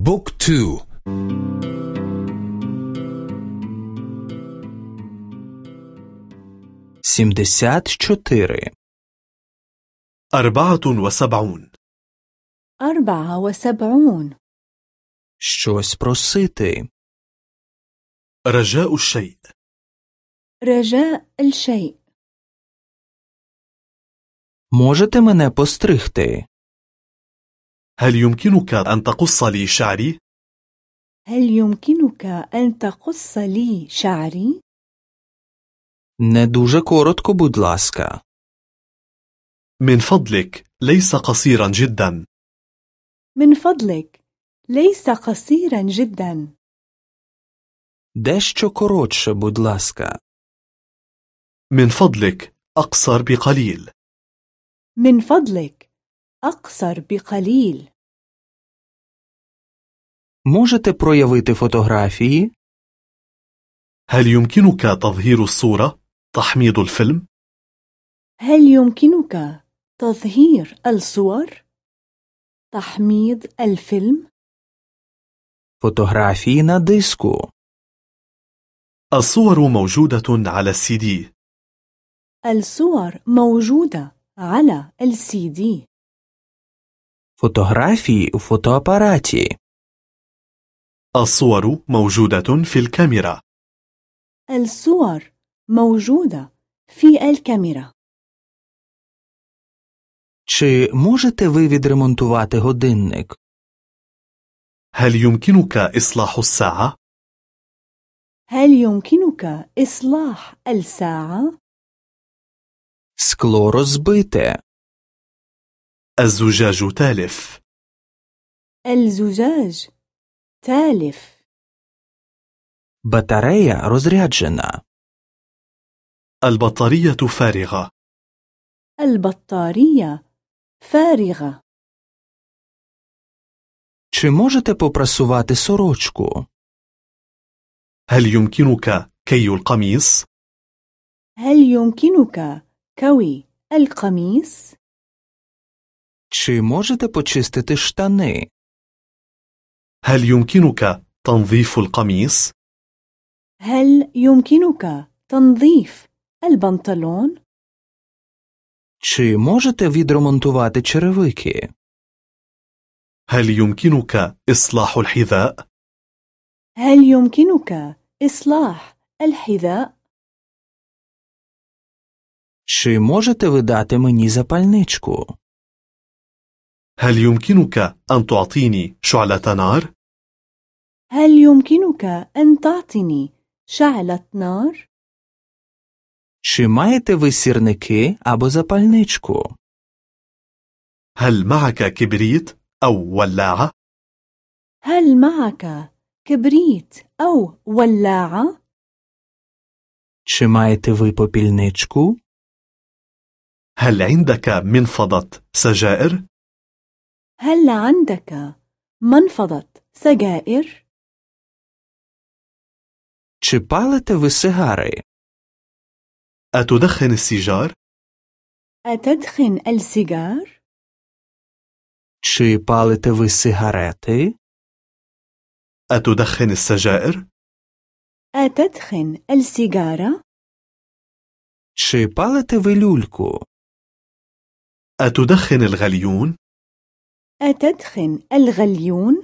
بوك تو سيمدسات شتيري أربعة وسبعون أربعة وسبعون щось просити, رجاء الشيء رجاء الشيء можете мене постригти? هل يمكنك أن تقص لي شعري؟ هل يمكنك أن تقص لي شعري؟ Не дуже коротко, будь ласка. من فضلك ليس قصيرا جدا من فضلك ليس قصيرا جدا Дещо коротше, будь ласка. من فضلك أقصر بقليل من فضلك أقصر بقليل Можете проявити фотографії? هل يمكنك تظهير الصورة؟ تحميض الفيلم؟ هل يمكنك تظهير الصور؟ تحميض الفيلم؟ Фотографії на диску. الصور موجودة على السي دي الصور موجودة على السي دي Фотографії у фотоапараті. الصور موجودة في الكاميرا الصور موجودة في الكاميرا Чи можете ви відремонтувати годинник? هل يمكنك إصلاح الساعة؟ هل يمكنك إصلاح الساعة؟ Скло розбите. الزجاج تالف الزجاج تالف Батарея розряджена. البطارية فارغة البطارية فارغة Чи можете попрасувати сорочку? هل يمكنك كي القميص؟ هل يمكنك كوي القميص؟ Чи можете почистити штани? هل يمكنك تنظيف القميص؟ هل يمكنك تنظيف البنطلون؟ Чи можете відремонтувати черевики? هل يمكنك إصلاح الحذاء؟ هل يمكنك إصلاح الحذاء؟ Чи можете ви дати мені запальничку? هل يمكنك أن تعطيني شعلة نار؟ هل يمكنك أن تعطني شعلة نار؟ Чи маєте ви сірники або запальничку? هل معك كبريت أو ولاعة؟ هل معك كبريت أو ولاعة؟ Чи маєте ви попільничку? هل عندك منفضة سجائر؟ هل عندك منفضة سجائر؟ Чи палите ви сигари? أتدخن السيجار؟ أتدخن السيجار؟ Чи палите ви сигарети? أتدخن السجائر؟ أتدخن السيجارة؟ Чи палите ви люльку? أتدخن الغليون؟ أتدخن الغليون؟